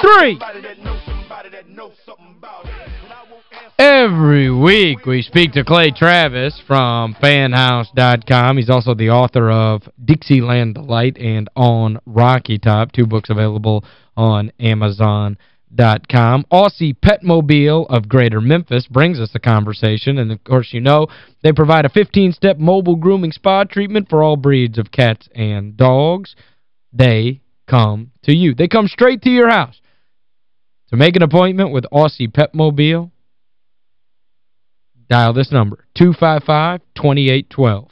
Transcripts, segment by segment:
three. Every week we speak to Clay Travis from fanhouse.com. He's also the author of Dixieland Delight and On Rocky Top, two books available on Amazon.com. Aussie Petmobile of Greater Memphis brings us the conversation. And, of course, you know, they provide a 15-step mobile grooming spa treatment for all breeds of cats and dogs. They come to you. They come straight to your house. To make an appointment with Aussie Petmobile, dial this number, 255-2812.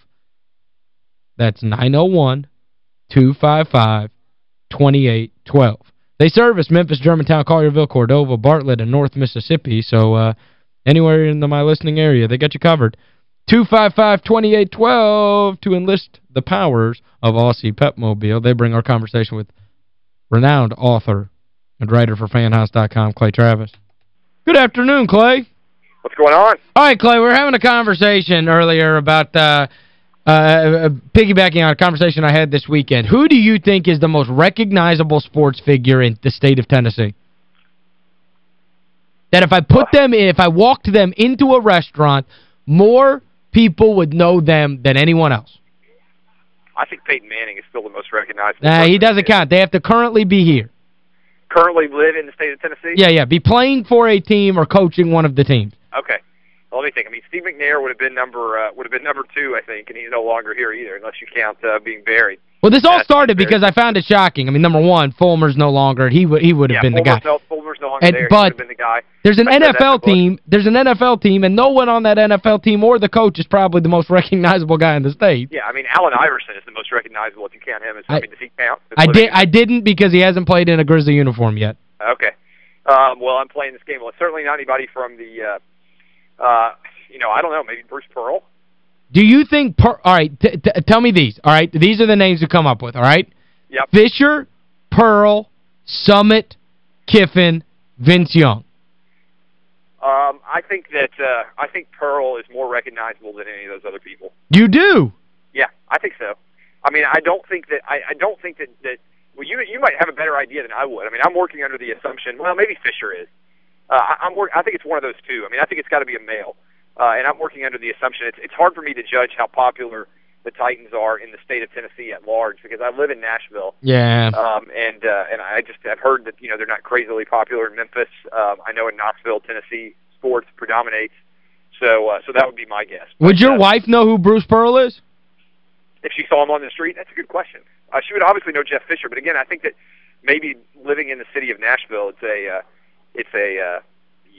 That's 901-255-2812. They service Memphis, Germantown, Collierville, Cordova, Bartlett, and North Mississippi. So uh, anywhere in the, my listening area, they got you covered. 255-2812 to enlist the powers of Aussie Petmobile. They bring our conversation with renowned author and writer for fanhouse.com, Clay Travis. Good afternoon, Clay. What's going on? All right, Clay, we are having a conversation earlier about uh, uh, uh, piggybacking on a conversation I had this weekend. Who do you think is the most recognizable sports figure in the state of Tennessee? That if I put them in, if I walked them into a restaurant, more people would know them than anyone else. I think Peyton Manning is still the most recognizable. Nah, he doesn't count. They have to currently be here. Currently live in the state of Tennessee? Yeah, yeah. Be playing for a team or coaching one of the teams. Okay. Well, let me think. I mean, Steve McNair would have been number uh, would have been number two, I think, and he's no longer here either, unless you count uh, being buried. Well, this all started because I found it shocking. I mean, number one, Fulmer's no longer. He would he would have yeah, been the guy. No, Fulmer's no longer and, there. But been the guy. there's an NFL team. There's an NFL team, and no one on that NFL team or the coach is probably the most recognizable guy in the state. Yeah, I mean, Allen Iverson is the most recognizable if you count him. As, I, I mean, does he count? I did. I didn't because he hasn't played in a Grizzly uniform yet. Okay. Um, well, I'm playing this game. Well, certainly not anybody from the, uh, uh, you know, I don't know, maybe Bruce Pearl. Do you think, per all right, tell me these, all right? These are the names you come up with, all right? Yep. Fisher, Pearl, Summitt, Kiffin, Vince Young. Um, I think that uh, I think Pearl is more recognizable than any of those other people. You do? Yeah, I think so. I mean, I don't think that I, I don't think that that well, you you might have a better idea than I would. I mean, I'm working under the assumption. Well, maybe Fisher is. Uh, I, I'm work, I think it's one of those two. I mean, I think it's got to be a male, uh, and I'm working under the assumption it's it's hard for me to judge how popular the Titans are in the state of Tennessee at large because I live in Nashville. Yeah. Um, and uh, and I just have heard that you know they're not crazily popular in Memphis. Um, I know in Knoxville, Tennessee, sports predominates. So uh, so that would be my guess. Would but, your uh, wife know who Bruce Pearl is? If she saw him on the street, that's a good question. Uh, she would obviously know Jeff Fisher, but again, I think that maybe living in the city of Nashville, it's a uh, it's a uh,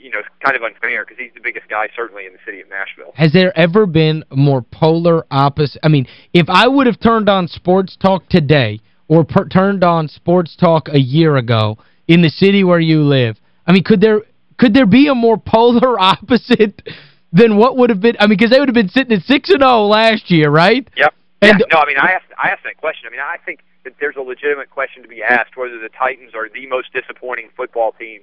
you know kind of unfair because he's the biggest guy certainly in the city of Nashville. Has there ever been a more polar opposite? I mean, if I would have turned on sports talk today or turned on sports talk a year ago in the city where you live, I mean, could there could there be a more polar opposite than what would have been? I mean, because they would have been sitting at 6 and 0 last year, right? Yep. And yeah, no, I mean, I asked, I asked that question. I mean, I think that there's a legitimate question to be asked whether the Titans are the most disappointing football team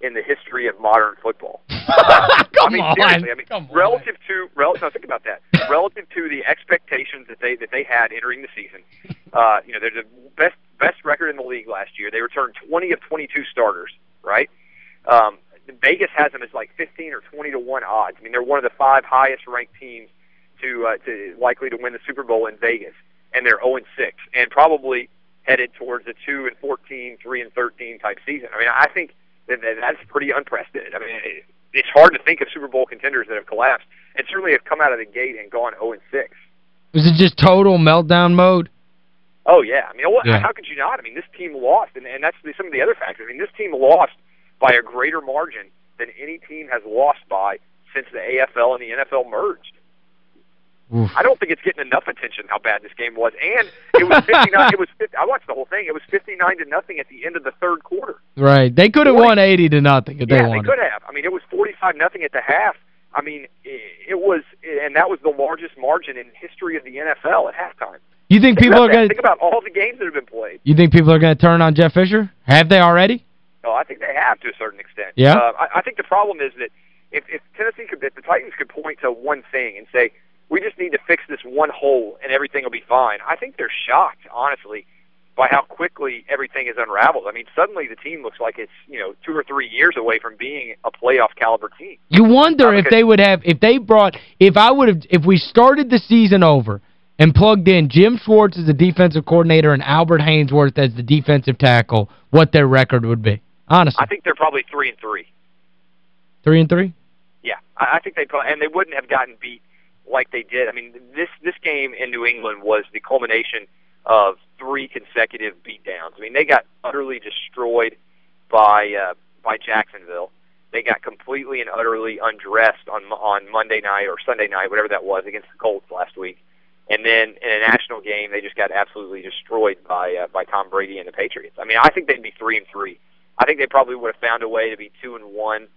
in the history of modern football. I mean, on. seriously, I mean, Come relative on. to rel no, think about that. relative to the expectations that they that they had entering the season, uh, you know, they're the best best record in the league last year. They returned 20 of 22 starters, right? Um, Vegas has them as like 15 or 20 to one odds. I mean, they're one of the five highest ranked teams to uh, to likely to win the Super Bowl in Vegas, and they're 0 and 6, and probably headed towards a 2 and 14, 3 and 13 type season. I mean, I think that's pretty unprecedented. I mean, it, it's hard to think of Super Bowl contenders that have collapsed, and certainly have come out of the gate and gone 0 and 6. Was it just total meltdown mode? Oh yeah, I mean, what, yeah. how could you not? I mean, this team lost, and, and that's some of the other factors. I mean, this team lost by a greater margin than any team has lost by since the AFL and the NFL merged. Oof. I don't think it's getting enough attention how bad this game was. And it was 59 it was 50, I watched the whole thing. It was 59 to nothing at the end of the third quarter. Right. They could have won 80 to nothing if yeah, they wanted. they could have. I mean, it was 45 nothing at the half. I mean, it was and that was the largest margin in history of the NFL at halftime. You think think people are going to Think about all the games that have been played. You think people are going to turn on Jeff Fisher? Have they already? No, I think they have to a certain extent. Yeah. Uh, I, I think the problem is that if, if Tennessee could, if the Titans could point to one thing and say, we just need to fix this one hole and everything will be fine. I think they're shocked, honestly, by how quickly everything is unraveled. I mean, suddenly the team looks like it's, you know, two or three years away from being a playoff caliber team. You wonder if they would have, if they brought, if I would have, if we started the season over and plugged in Jim Schwartz as the defensive coordinator and Albert Haynesworth as the defensive tackle, what their record would be. Honestly. I think they're probably 3 and three. Three and three? Yeah. I, I think they and they wouldn't have gotten beat like they did. I mean, this this game in New England was the culmination of three consecutive beatdowns. I mean, they got utterly destroyed by uh, by Jacksonville. They got completely and utterly undressed on on Monday night or Sunday night, whatever that was, against the Colts last week. And then in a national game, they just got absolutely destroyed by uh, by Tom Brady and the Patriots. I mean, I think they'd be three and three. I think they probably would have found a way to be two and one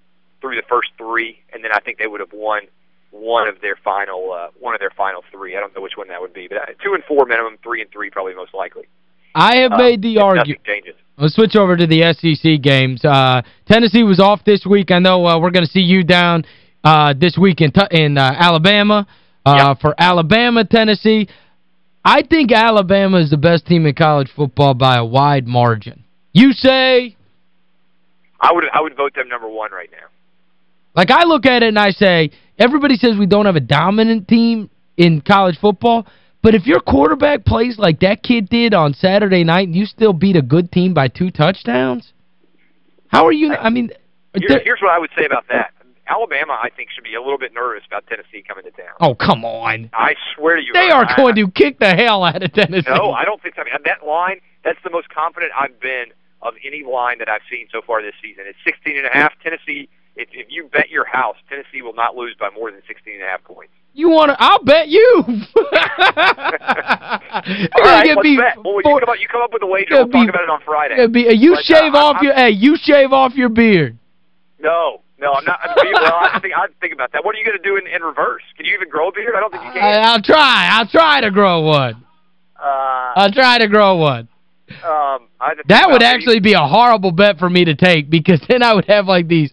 through the first three, and then I think they would have won one of their final uh, one of their final three. I don't know which one that would be, but uh, two and four minimum, three and three probably most likely. I have uh, made the argument. changes. Let's switch over to the SEC games. Uh, Tennessee was off this week. I know uh, we're going to see you down uh, this week in, in uh, Alabama uh, yep. for Alabama, Tennessee. I think Alabama is the best team in college football by a wide margin. You say? I would I would vote them number one right now. Like, I look at it and I say, everybody says we don't have a dominant team in college football, but if your quarterback plays like that kid did on Saturday night and you still beat a good team by two touchdowns, how are you, I mean... Here's, here's what I would say about that. Alabama, I think, should be a little bit nervous about Tennessee coming to town. Oh, come on. I swear to you. They are going to kick the hell out of Tennessee. No, I don't think so. I mean, that line, that's the most confident I've been of any line that I've seen so far this season. It's 16 and a half. Tennessee if, if you bet your house, Tennessee will not lose by more than 16 and a half points. You want to? I'll bet you. All right, let's be bet. Well, you, come up, you come up with a wager. We'll be, talk about it on Friday. Be, uh, you but, shave uh, off I'm, your hey, you shave off your beard. No. No, I'm not. well, I think I'd think about that. What are you going to do in, in reverse? Can you even grow a beard? I don't think you can. I, I'll try. I'll try to grow one. Uh, I'll try to grow one. Um, that would actually be a horrible bet for me to take because then I would have like these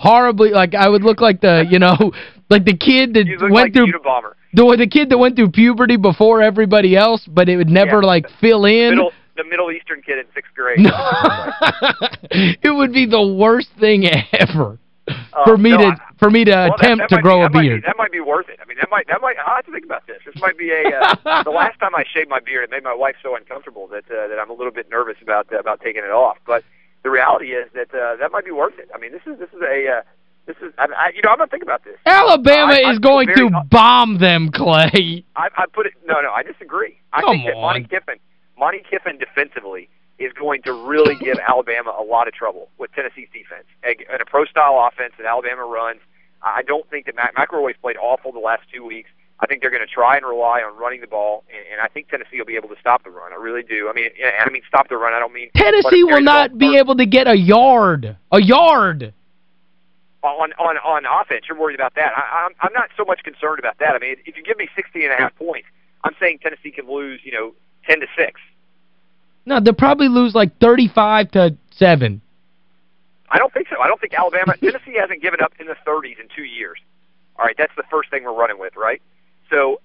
horribly like I would look like the, you know, like the kid that went like through the the kid that went through puberty before everybody else, but it would never yeah. like fill in. Middle, the Middle Eastern kid in 6th grade. No. it would be the worst thing ever. Uh, for me no, to I, for me to well, attempt that, that to grow be, a beard. Might be, that might be worth it. I mean, that might that might I have to think about this. This might be a uh, the last time I shaved my beard, it made my wife so uncomfortable that uh, that I'm a little bit nervous about uh, about taking it off. But the reality is that uh, that might be worth it. I mean, this is this is a uh, this is, I, I, you know, I'm to think about this. Alabama I, is going to bomb them, Clay. I, I put it, no, no, I disagree. I Come think that Monte Kiffin, Monte Kiffin defensively is going to really give Alabama a lot of trouble with Tennessee's defense. And a pro-style offense that Alabama runs, I don't think that Matt McElroy's played awful the last two weeks. I think they're going to try and rely on running the ball, and, and I think Tennessee will be able to stop the run. I really do. I mean, I mean stop the run. I don't mean Tennessee will not be able to get a yard. A yard on on on offense, you're worried about that. I, I'm I'm not so much concerned about that. I mean, if you give me 60 and a half points, I'm saying Tennessee can lose, you know, 10 to 6. No, they'll probably lose like 35 to 7. I don't think so. I don't think Alabama Tennessee hasn't given up in the 30s in 2 years. All right, that's the first thing we're running with, right? So,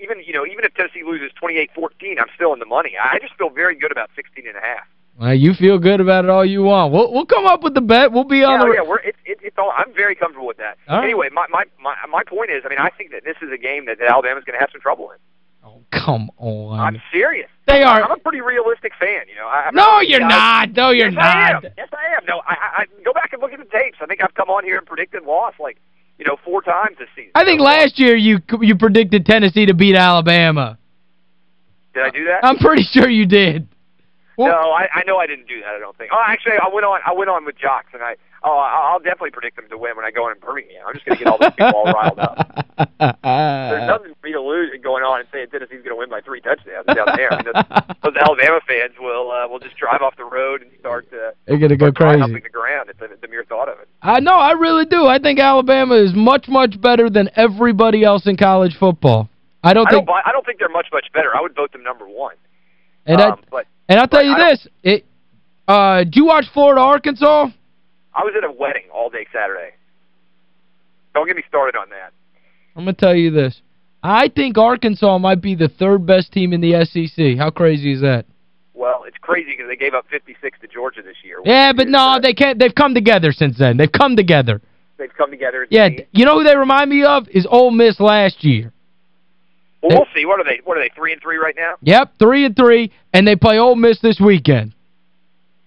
even, you know, even if Tennessee loses 28-14, I'm still in the money. I just feel very good about 16 and a half. Well, you feel good about it all you want. We'll we'll come up with the bet. We'll be on yeah, the Yeah, we're it, it, it's all I'm very comfortable with that. All anyway, my, my my my point is, I mean, I think that this is a game that, that Alabama's going to have some trouble in. Oh, come on. I'm serious. They are I'm a pretty realistic fan, you know. I, no, you're not. No, you're yes, not. I am. Yes, I am. No, I, I go back and look at the tapes. I think I've come on here and predicted loss like, you know, four times this season. I think last year you you predicted Tennessee to beat Alabama. Did I do that? I'm pretty sure you did. Well, no, I, I know I didn't do that. I don't think. Oh, actually, I went on. I went on with Jocks, and I. Oh, I'll definitely predict them to win when I go in Birmingham. I'm just going to get all these people all riled up. There's nothing for me to lose going on and saying Tennessee's going to win by three touchdowns down there. I mean, those, those Alabama fans will uh, will just drive off the road and start to. They're going to go crazy. Up the ground at the, the mere thought of it. I know. I really do. I think Alabama is much much better than everybody else in college football. I don't I think. Don't, I don't think they're much much better. I would vote them number one. And um, I, but and I'll tell you this, it uh did you watch Florida Arkansas? I was at a wedding all day Saturday. Don't get me started on that. I'm going to tell you this. I think Arkansas might be the third best team in the SEC. How crazy is that? Well, It's crazy because they gave up 56 to Georgia this year. Yeah, but no, uh, they can't. They've come together since then. They've come together. They've come together. Yeah, you know who they remind me of? Is Ole Miss last year. Well, we'll see. What are they? What are they? 3 and 3 right now? Yep, 3 and 3 and they play Ole Miss this weekend.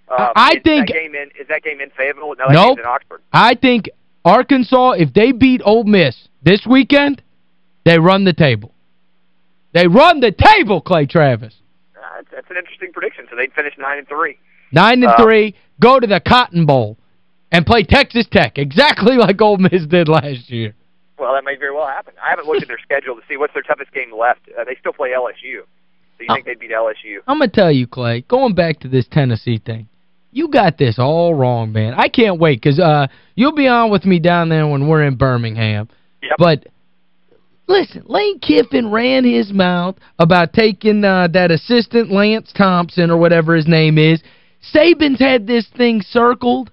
Uh, I is think that game in is that game in Fayetteville? No, nope. in Oxford. I think Arkansas if they beat Ole Miss this weekend, they run the table. They run the table, Clay Travis. Uh, that's an interesting prediction. So they'd finish 9 and 3. 9 and Uh, 3, go to the Cotton Bowl and play Texas Tech exactly like Ole Miss did last year. Well, that may very well happen. I haven't looked at their schedule to see what's their toughest game left. Uh, they still play LSU. So you Oh. think they'd beat LSU? I'm going to tell you, Clay, going back to this Tennessee thing, you got this all wrong, man. I can't wait because uh, you'll be on with me down there when we're in Birmingham. Yep. But, listen, Lane Kiffin ran his mouth about taking uh, that assistant Lance Thompson or whatever his name is. Saban's had this thing circled,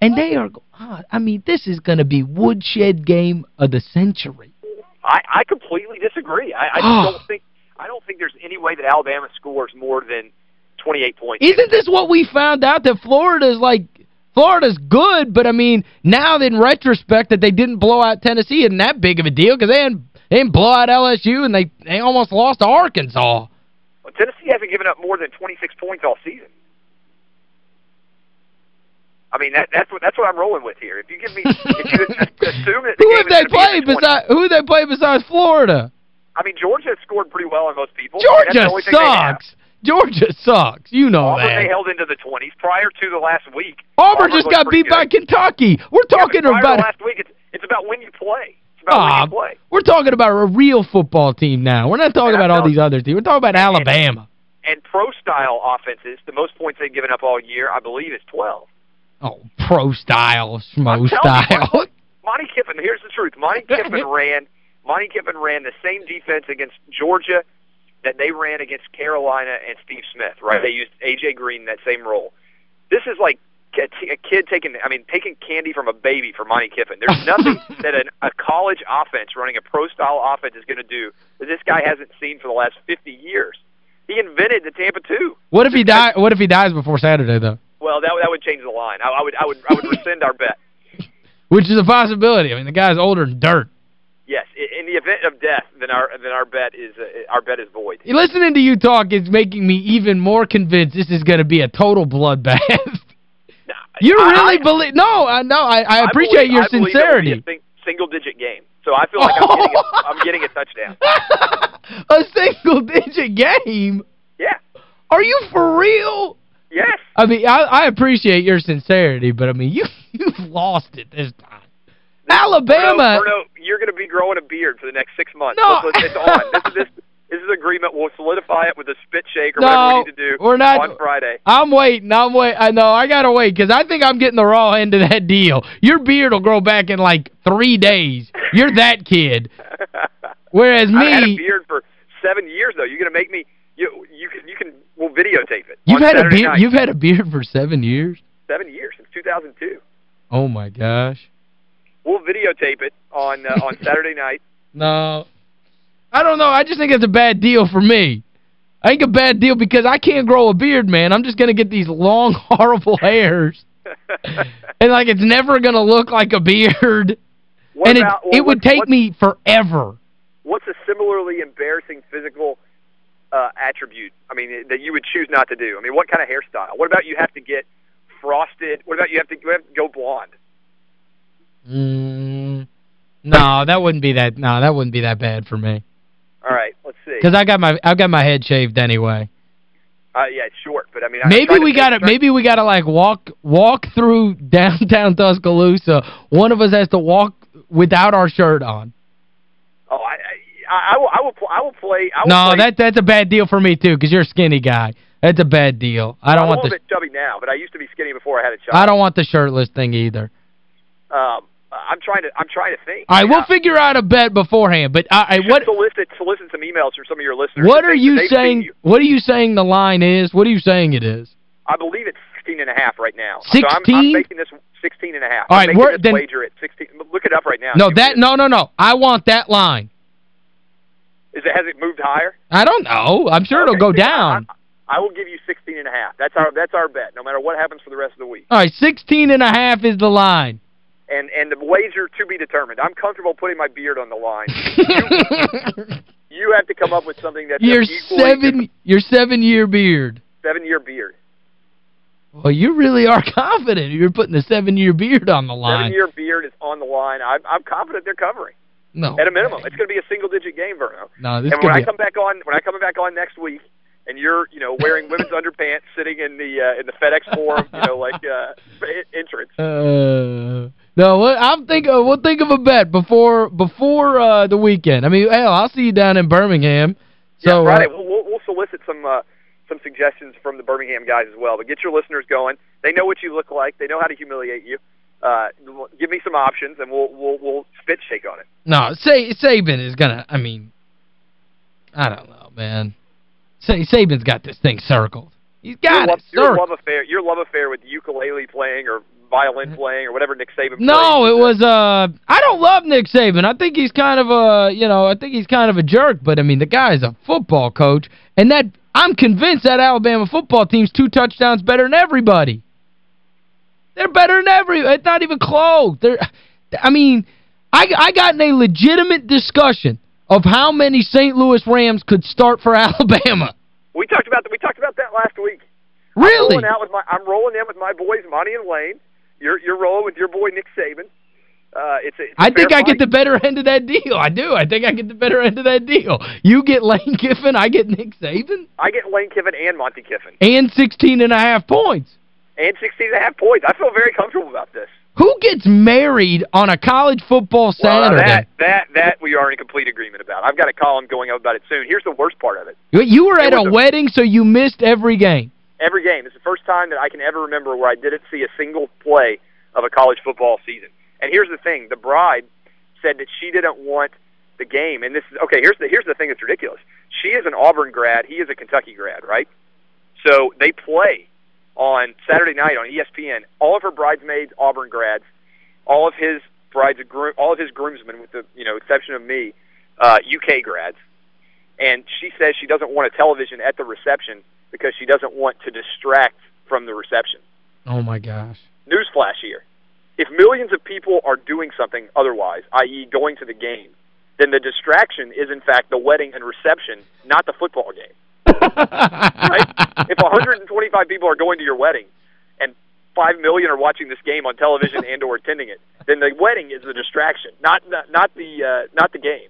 and they are, oh, I mean, this is going to be woodshed game of the century. I, I completely disagree. I, I Oh. just don't think I don't think there's any way that Alabama scores more than 28 points. Isn't this what we found out that Florida's like Florida's good, but I mean, now in retrospect that they didn't blow out Tennessee isn't that big of a deal because they didn't, they didn't blow out LSU and they they almost lost to Arkansas. Well, Tennessee hasn't given up more than 26 points all season. I mean that that's what that's what I'm rolling with here. If you give me if you assume that the Who game have they gonna played in the 20 besides who they played besides Florida? I mean Georgia scored pretty well on most people. I mean, Georgia the only thing they have. sucks. Georgia sucks. You know Auburn they that. held into the 20s prior to the last week. Auburn just got beat by. Kentucky. We're talking to about last week. It's it's about when you play. It's about when Ah, you play. we're talking about a real football team now. We're not talking about all these other teams. We're talking about And- Alabama. And pro style offenses, the most points they've given up all year, I believe, is 12. Oh, pro style, I'm schmo telling you, style. Monte- Monte Kiffin, here's the truth. Monte Kiffin ran Monte Kiffin ran the same defense against Georgia that they ran against Carolina and Steve Smith, right? They used AJ Green in that same role. This is like a, t- a kid taking I mean taking candy from a baby for Monte Kiffin. There's nothing that an, a college offense running a pro style offense is going to do that this guy hasn't seen for the last 50 years. He invented the Tampa 2. What if he die what if he dies before Saturday though? Well, that that would change the line. I, I would I would I would rescind our bet. Which is a possibility. I mean, the guy's older than dirt. Yes, i- in the event of death, then our then our bet is uh, our bet is void. Listening to you talk is making me even more convinced this is going to be a total bloodbath. Nah, you I- really I, believe No, I no, I, I appreciate believe, your I believe it will be sincerity. single digit game. So I feel like I'm getting a, I'm getting a touchdown. a single digit game? Yeah. Are you for real? Yes. I mean, I, I appreciate your sincerity, but I mean, you you've lost it this time. Alabama. Bruno, Bruno, you're going to be growing a beard for the next six months. No. Let's- let's- it's on. This is this this is agreement. We'll solidify it with a spit shake or No, whatever we need to do we're not- on Friday. I'm waiting. I'm wait. I know. I got to wait because I think I'm getting the raw end of that deal. Your beard will grow back in like three days. You're that kid. Whereas me... I've had a beard for seven years though. You're going to make me. You you can you can we'll videotape it. you've had a beard night. you've had a beard for 7 years? seven years since 2002. Oh my gosh. We'll videotape it on uh, on Saturday night. No. I don't know. I just think it's a bad deal for me. I think a bad deal because I can't grow a beard, man. I'm just going to get these long, horrible hairs. And, like, it's never going to look like a beard. What and about, it, well, it would take me forever. What's a similarly embarrassing physical uh, attribute? I mean, that you would choose not to do. I mean, what kind of hairstyle? What about you have to get frosted? What about you have to, you have to go blonde? Mm, no, that wouldn't be that no, that wouldn't be that bad for me. All right, let's see. Cuz I got my I've got my head shaved anyway. Uh, yeah, it's short, but I mean, Maybe we got to maybe we got to like walk walk through downtown Tuscaloosa. One of us has to walk without our shirt on. Oh, I, I, I will, I will, I will play. I will No, play, that that's a bad deal for me too cuz you're a skinny guy. That's a bad deal. I don't I'm want a little the bit chubby now, but I used to be skinny before I had a child. I don't want the shirtless thing either. Um, I'm trying to, I'm trying to think. All right, I we'll figure out a bet beforehand, but uh, I, you should what solicit solicit some emails from some of your listeners. what are you saying you. what are you saying the line is? What are you saying it is? I believe it's 16 and a half right now. So I'm, 16? I'm making this 16 and a half. All I'm right, we're- then- wager at 16. Look it up right now. No, that no no no. I want that line. is. It has it moved higher? I don't know. I'm sure it'll go see, I- down. I, I will give you 16 and a half. That's our that's our bet, no matter what happens for the rest of the week. All right, 16 and a half is the line. And and the wager to be determined. I'm comfortable putting my beard on the line. you, you have to come up with something that's your seven your seven year beard. Seven year beard. Well, you really are confident. You're putting the seven-year beard on the line. Seven-year beard is on the line. I'm, I'm confident they're covering. No. At a minimum. It's going to be a single-digit game, Verno. No, this And when I come back on, when I come back on next week, and you're, you know, wearing women's underpants, sitting in the uh, in the FedEx Forum, you know, like uh, entrance. Uh, no, I'm think uh, we'll think of a bet before before uh, the weekend. I mean, hell, I'll see you down in Birmingham. So yeah, Friday. Uh, we'll, we'll, solicit some uh, some suggestions from the Birmingham guys as well. But get your listeners going. They know what you look like. They know how to humiliate you. Uh, give me some options, and we'll we'll we'll spit shake on it. No, say Saban is gonna. I mean, I don't know, man. Say Saban's got this thing circled. He's got your love, it circled. Your love affair, your love affair with ukulele playing or violin mm-hmm. playing or whatever Nick Saban No, it was uh I don't love Nick Saban. I think he's kind of a, you know, I think he's kind of a jerk, but I mean the guy's a football coach and that I'm convinced that Alabama football team's two touchdowns better than everybody. They're better than every it's not even close. They're I mean, I I got in a legitimate discussion of how many St. Louis Rams could start for Alabama. We talked about we talked about that last week. Really? I'm rolling, out with my, I'm rolling in with my boys Monte and Lane. You're you're rolling with your boy Nick Saban. Uh, it's a, it's I think I fight. get the better end of that deal. I do. I think I get the better end of that deal. You get Lane Kiffin, I get Nick Saban. I get Lane Kiffin and Monte Kiffin. And 16 and a half points. And 16 and a half points. I feel very comfortable about this. Who gets married on a college football Saturday? Well, that, that, that we are in complete agreement about. I've got a column going up about it soon. Here's the worst part of it. You were at a, a wedding, so you missed every game. Every game. It's the first time that I can ever remember where I didn't see a single play of a college football season. And here's the thing: the bride said that she didn't want the game. And this is okay. Here's the here's the thing that's ridiculous. She is an Auburn grad. He is a Kentucky grad, right? So they play on Saturday night on ESPN. All of her bridesmaids, Auburn grads. All of his brides, all of his groomsmen, with the you know exception of me, uh, UK grads. And she says she doesn't want a television at the reception because she doesn't want to distract from the reception. Oh my gosh! Newsflash here: if millions of people are doing something otherwise, i.e., going to the game, then the distraction is in fact the wedding and reception, not the football game. right? If 125 people are going to your wedding and 5 million are watching this game on television and or attending it, then the wedding is the distraction, not not, not the uh, not the game.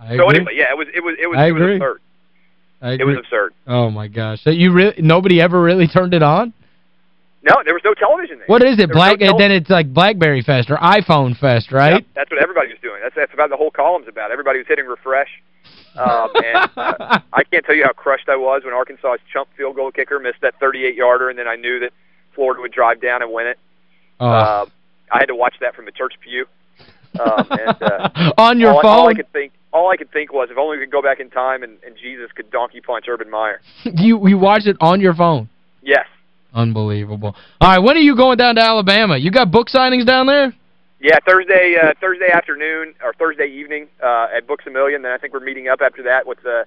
I so agree. anyway, yeah, it was it was it was, I it was agree. I agree. It was absurd. Oh my gosh. So you really nobody ever really turned it on? No, there was no television there. What is it? Black no then it's like BlackBerry Fest or iPhone Fest, right? Yep, that's what everybody was doing. That's that's about the whole column's about. Everybody was hitting refresh. Um, and uh, I can't tell you how crushed I was when Arkansas's chump field goal kicker missed that 38-yarder, and then I knew that Florida would drive down and win it. Oh. Uh, I had to watch that from the church pew. Um, and, uh, On your all, phone? All I could think, all I could think was, if only we could go back in time and, and Jesus could donkey punch Urban Meyer. you you watched it on your phone? Yes. Unbelievable. All right, when are you going down to Alabama? You got book signings down there? Yeah, Thursday uh, Thursday afternoon or Thursday evening uh, at Books a Million. Then I think we're meeting up after that with uh,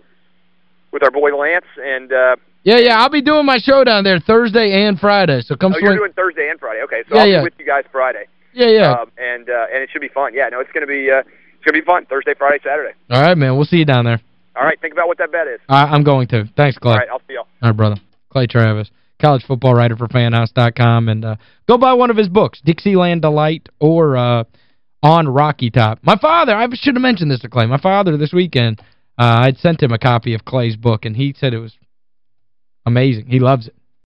with our boy Lance and uh, Yeah, yeah, I'll be doing my show down there Thursday and Friday. So come oh, swing. you're doing Thursday and Friday. Okay, so yeah, I'll yeah. be with you guys Friday. Yeah, yeah. Um, and uh, and it should be fun. Yeah, no, it's going to be uh, it's going to be fun Thursday, Friday, Saturday. All right, man. We'll see you down there. All right, think about what that bet is. Right, I'm going to. Thanks, Clay. All right, I'll see y'all. All right, brother. Clay Travis college football writer for fanhouse.com. And uh, go buy one of his books, Dixieland Delight or uh, On Rocky Top. My father, I should have mentioned this to Clay. My father this weekend, uh, I'd sent him a copy of Clay's book, and he said it was amazing. He loves it.